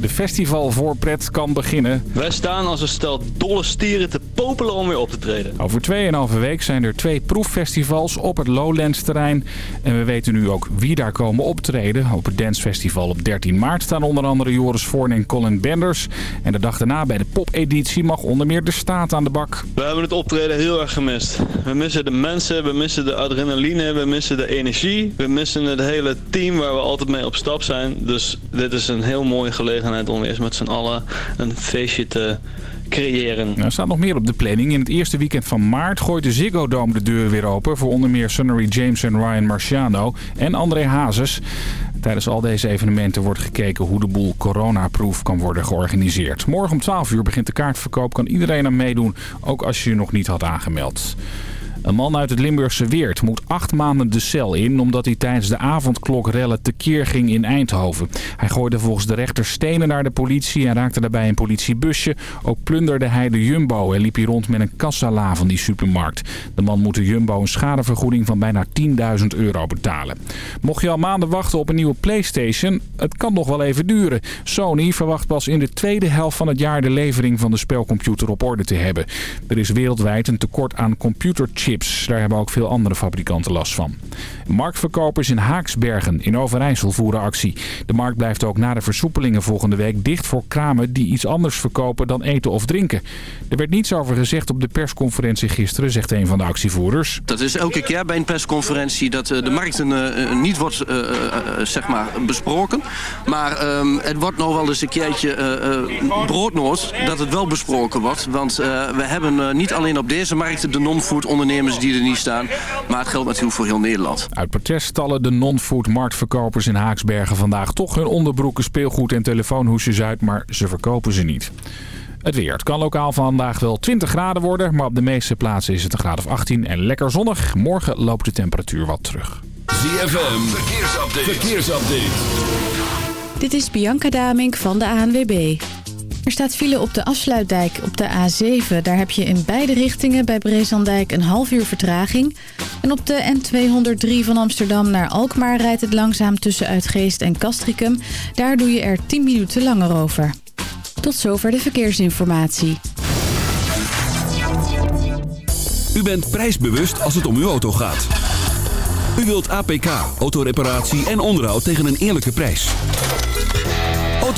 De festivalvoorpret kan beginnen. Wij staan als een stel dolle stieren te popelen om weer op te treden. Over 2,5 week zijn er twee proeffestivals op het Lowlands terrein. En we weten nu ook wie daar komen optreden. Op het Dancefestival op 13 maart staan onder andere Joris Voorn en Colin Benders. En de dag daarna bij de popeditie mag onder meer de staat aan de bak. We hebben het optreden heel erg gemist. We missen de mensen, we missen de adrenaline, we missen de energie. We missen het hele team waar we altijd mee op stap zijn. Dus dit is een heel mooie gelegenheid om weer met z'n allen een feestje te creëren. Nou, er staat nog meer op de planning. In het eerste weekend van maart gooit de Ziggo Dome de deur weer open... voor onder meer Sunnery James en Ryan Marciano en André Hazes. Tijdens al deze evenementen wordt gekeken hoe de boel coronaproof kan worden georganiseerd. Morgen om 12 uur begint de kaartverkoop. Kan iedereen aan meedoen, ook als je je nog niet had aangemeld. Een man uit het Limburgse Weert moet acht maanden de cel in... omdat hij tijdens de avondklokrellen tekeer ging in Eindhoven. Hij gooide volgens de rechter stenen naar de politie... en raakte daarbij een politiebusje. Ook plunderde hij de Jumbo en liep hij rond met een kassala van die supermarkt. De man moet de Jumbo een schadevergoeding van bijna 10.000 euro betalen. Mocht je al maanden wachten op een nieuwe Playstation... het kan nog wel even duren. Sony verwacht pas in de tweede helft van het jaar... de levering van de spelcomputer op orde te hebben. Er is wereldwijd een tekort aan computerchips daar hebben ook veel andere fabrikanten last van. Marktverkopers in Haaksbergen in Overijssel voeren actie. De markt blijft ook na de versoepelingen volgende week dicht voor kramen die iets anders verkopen dan eten of drinken. Er werd niets over gezegd op de persconferentie gisteren, zegt een van de actievoerders. Dat is elke keer bij een persconferentie dat eh, de markten uh, niet wordt uh, zeg maar besproken. Maar ehm, het wordt nog wel eens een keertje broodnood dat het wel besproken wordt. Want we hebben niet alleen op deze markten de non-food ondernemers die er niet staan. Maar het geldt natuurlijk voor heel Nederland. Uit protest stallen de non-food marktverkopers in Haaksbergen vandaag toch hun onderbroeken, speelgoed en telefoonhoesjes uit, maar ze verkopen ze niet. Het weer. Het kan lokaal vandaag wel 20 graden worden, maar op de meeste plaatsen is het een graad of 18 en lekker zonnig. Morgen loopt de temperatuur wat terug. ZFM, verkeersupdate. verkeersupdate. Dit is Bianca Damink van de ANWB. Er staat file op de afsluitdijk op de A7. Daar heb je in beide richtingen bij Brezandijk een half uur vertraging. En op de N203 van Amsterdam naar Alkmaar rijdt het langzaam tussen Uitgeest en Castricum. Daar doe je er 10 minuten langer over. Tot zover de verkeersinformatie. U bent prijsbewust als het om uw auto gaat. U wilt APK, autoreparatie en onderhoud tegen een eerlijke prijs.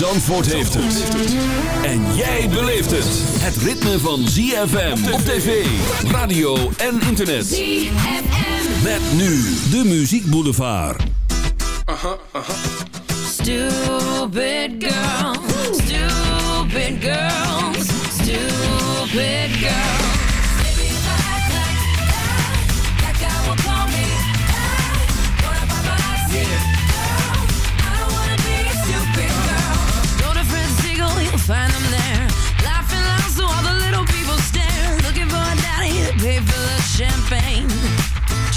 Zandvoort heeft het. En jij beleeft het. Het ritme van ZFM op tv, radio en internet. ZFM. Met nu de Muziek Boulevard. Aha, aha. Stupid girl, stupid girls, stupid girl.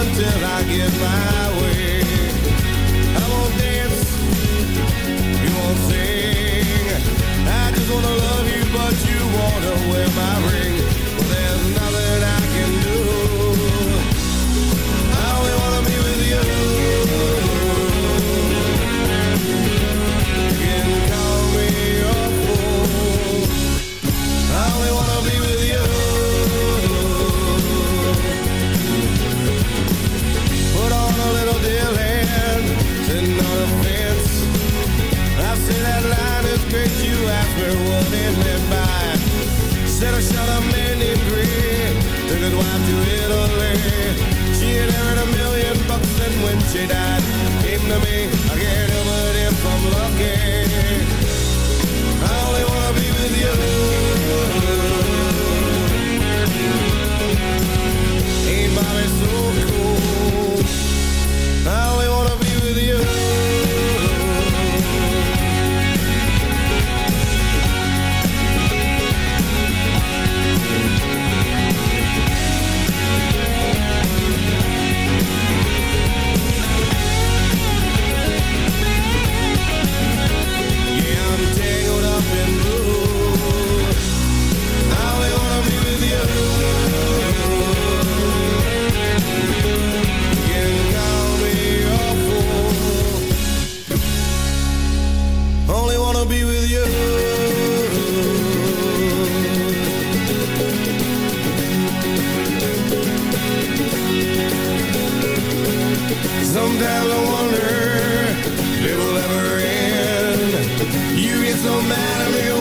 until I get my way. I won't dance, you won't sing. I just wanna love you, but you wanna wear my ring. took wife to Italy. She had earned a million bucks and when she died Came to me, I can't help but if I'm loved Sometimes I wonder if it will ever end. You get so mad at me.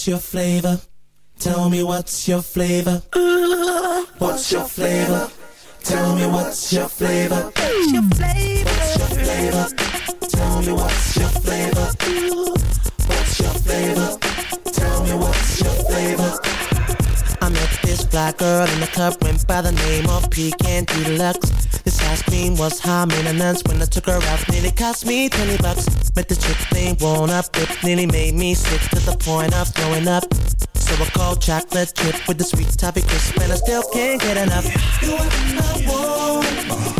What's your flavor? Tell me what's your flavor? What's your flavor? Tell me what's your flavor? What's your flavor? What's your flavor? Tell me what's your flavor? What's your flavor? Tell me what's your flavor? I met this black girl in the club, went by the name of Pecan Deluxe. Ice cream was high maintenance when I took her out, nearly cost me 20 bucks. Met the chick named Won't Up, it nearly made me sick to the point of throwing up. So I called chocolate chip with the sweet toffee crisp, and I still can't get enough. You what I want,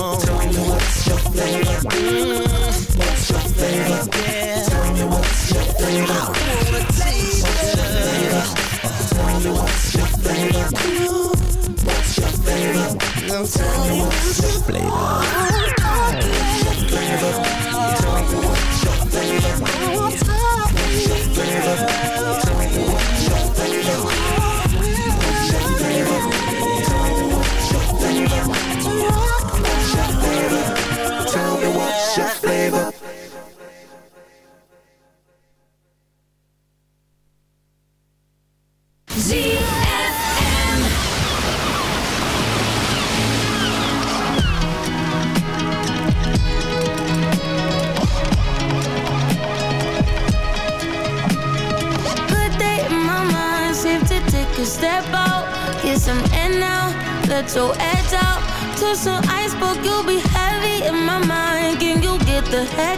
tell me what's your flavor? What's your flavor? Tell me what's your flavor? I wanna taste. Tell me what's your flavor? What's tell me?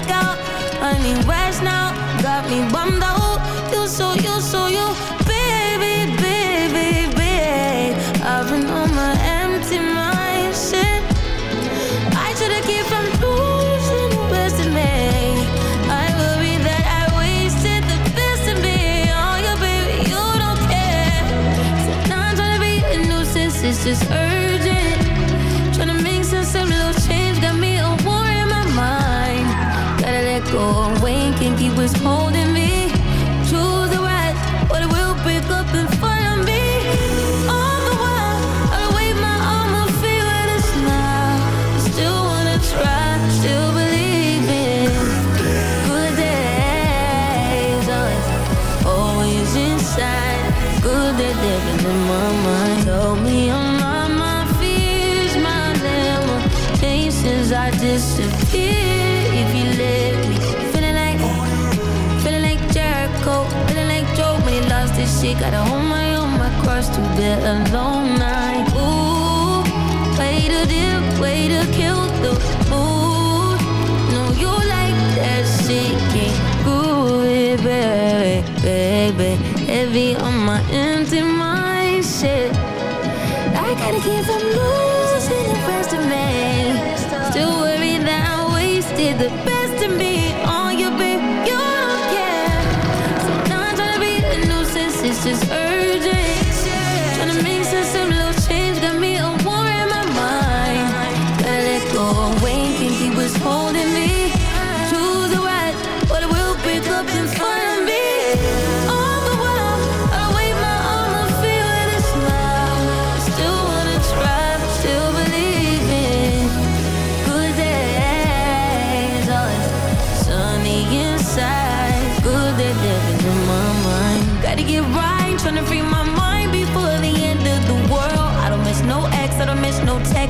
The out? I need rest now, got me bummed out. You so, you so, you, baby, baby, baby. I've been on my empty mind, shit. I should've kept from losing the best in me. I worry that I wasted the best in me. Oh, yeah, baby, you don't care. So now I'm tryna be a nuisance, it's just urgent. Holding long. Ooh, way to dip, way to kill the mood. No, you like that shit, Go baby, baby. Heavy on my empty mind, shit. I gotta keep from losing.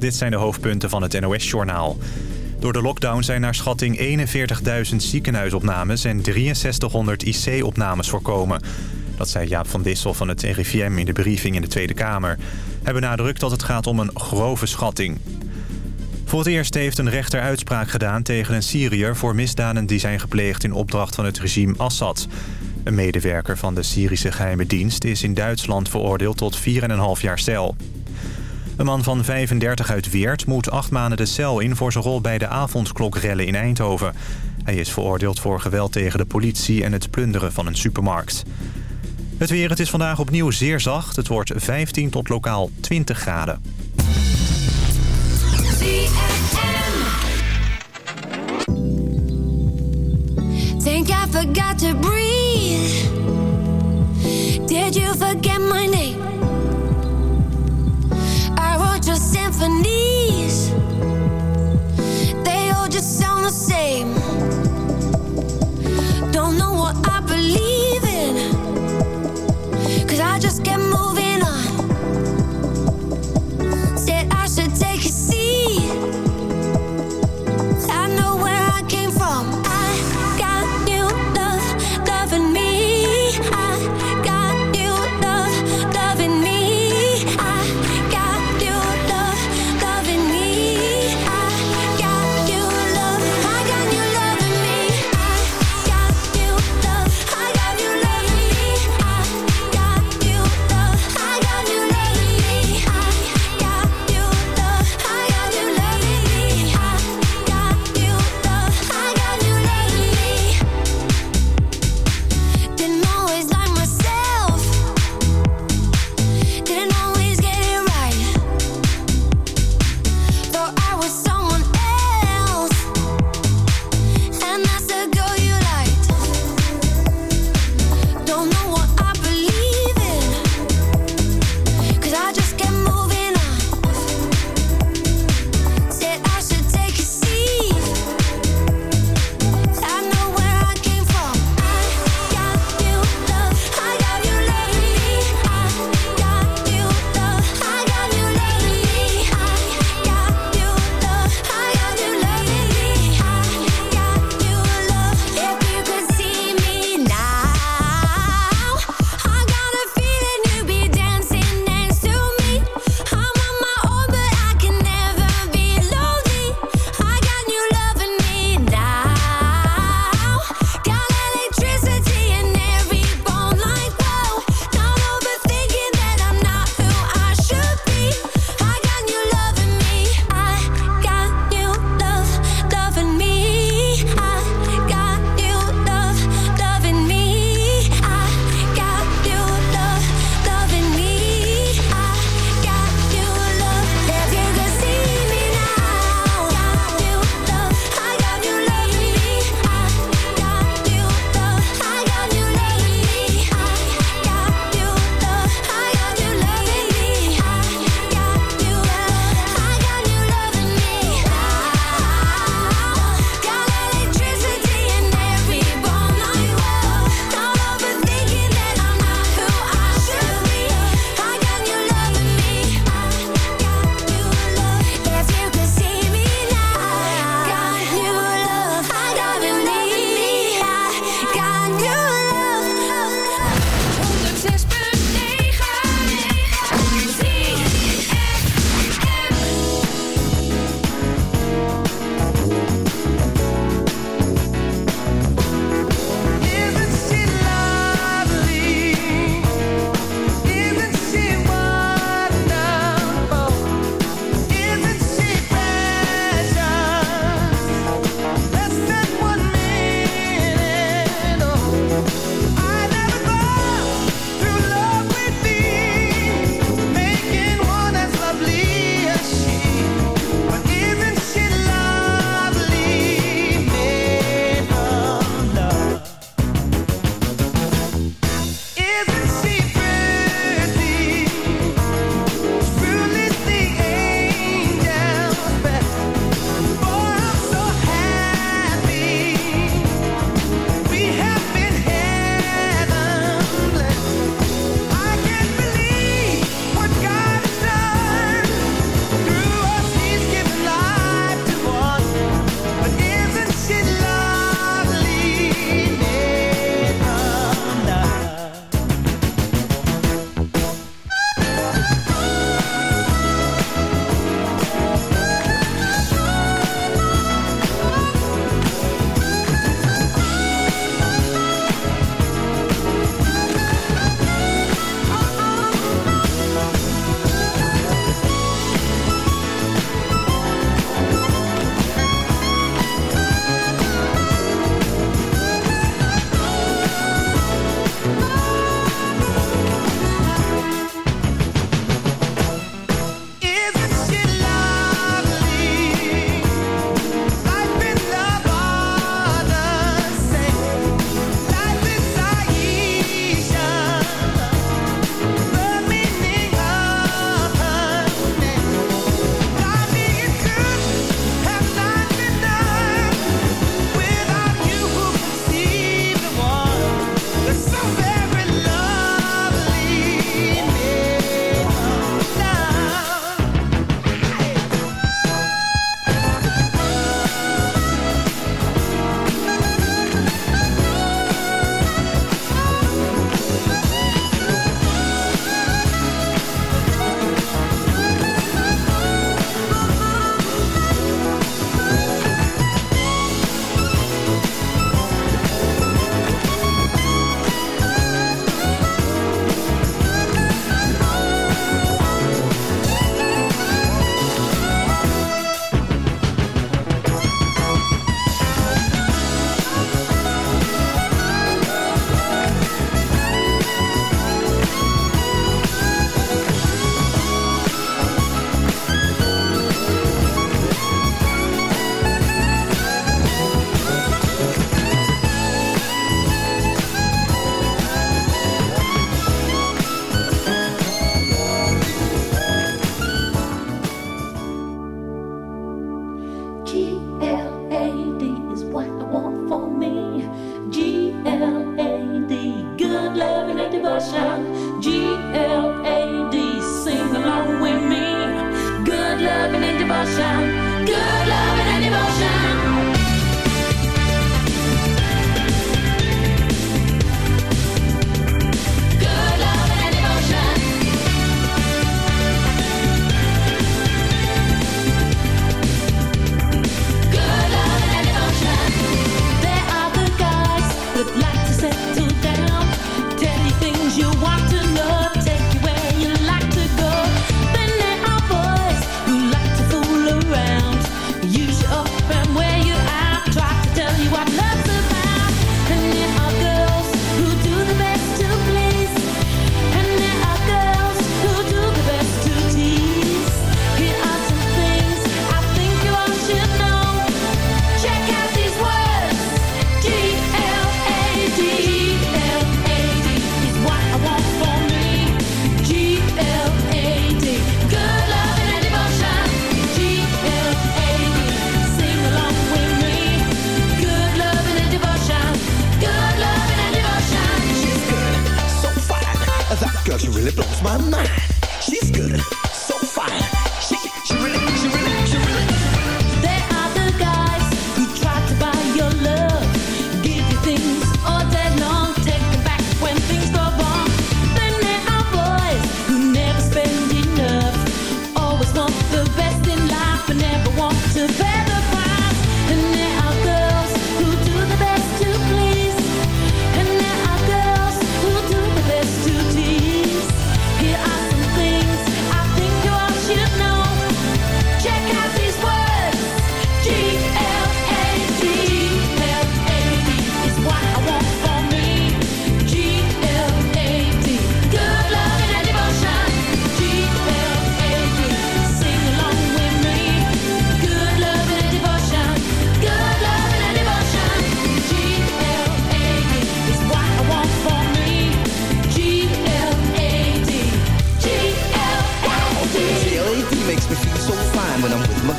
Dit zijn de hoofdpunten van het NOS-journaal. Door de lockdown zijn naar schatting 41.000 ziekenhuisopnames en 6300 IC-opnames voorkomen. Dat zei Jaap van Dissel van het RIVM in de briefing in de Tweede Kamer. Hij benadrukt dat het gaat om een grove schatting. Voor het eerst heeft een rechter uitspraak gedaan tegen een Syriër... voor misdaden die zijn gepleegd in opdracht van het regime Assad. Een medewerker van de Syrische geheime dienst is in Duitsland veroordeeld tot 4,5 jaar cel. Een man van 35 uit Weert moet acht maanden de cel in... voor zijn rol bij de avondklokrellen in Eindhoven. Hij is veroordeeld voor geweld tegen de politie en het plunderen van een supermarkt. Het weer, het is vandaag opnieuw zeer zacht. Het wordt 15 tot lokaal 20 graden. Think I forgot to breathe. Did you forget my name? Your symphonies. They all just sound the same. Don't know what I believe in. Cause I just kept moving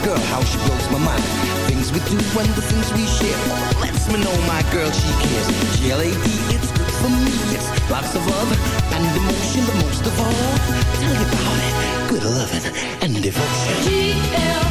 girl, how she blows my mind. Things we do and the things we share. Lets me know my girl, she cares. G-L-A-D, it's good for me. It's lots of love and emotion, but most of all, tell you about it. Good loving and devotion. G-L-A-D.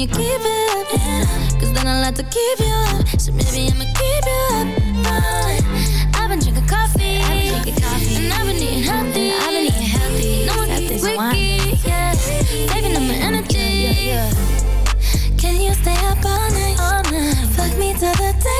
you keep it up? Yeah. Cause then I like to keep you up. So maybe I'ma keep you up. Uh, I've been drinking coffee. I've been drinking coffee. And I've been eating healthy. I've been eating healthy. No more keep wiki, yeah. Saving up my energy. Yeah, yeah. Can you stay up all night? All night. Fuck me till the daylight.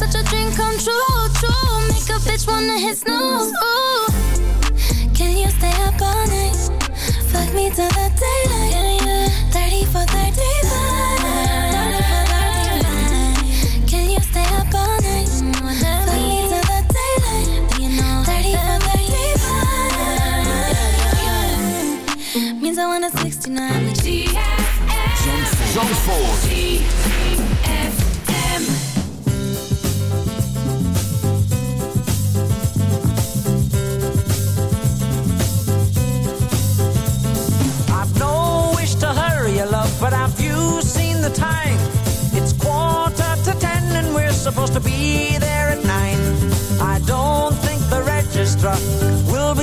Such a dream come true, true. Make a bitch wanna hit snooze. Ooh. Can you stay up all night? Fuck me till the daylight. 30 for 35. Can you stay up all night? Fuck me till the daylight. 30 for 35. Means I want a 69 with. Zandvoort. Time? It's quarter to ten and we're supposed to be there at nine. I don't think the registrar will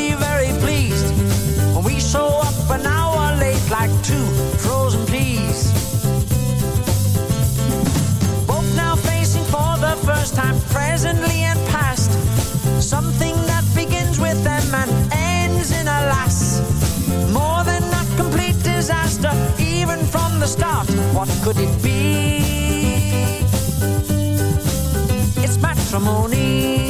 could it be? It's matrimony.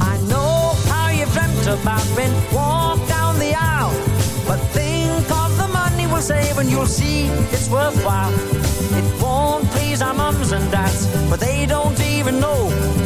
I know how you've dreamt about being walked down the aisle. But think of the money we'll save and you'll see it's worthwhile. It won't please our mums and dads, but they don't even know.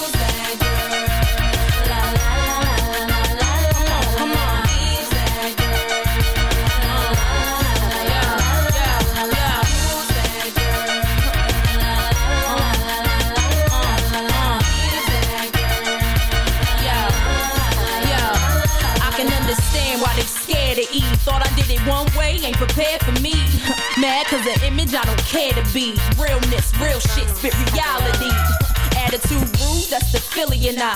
Eat. Thought I did it one way, ain't prepared for me. Mad cause the image I don't care to be. Realness, real shit, spit reality. Attitude rude, that's the Philly and I.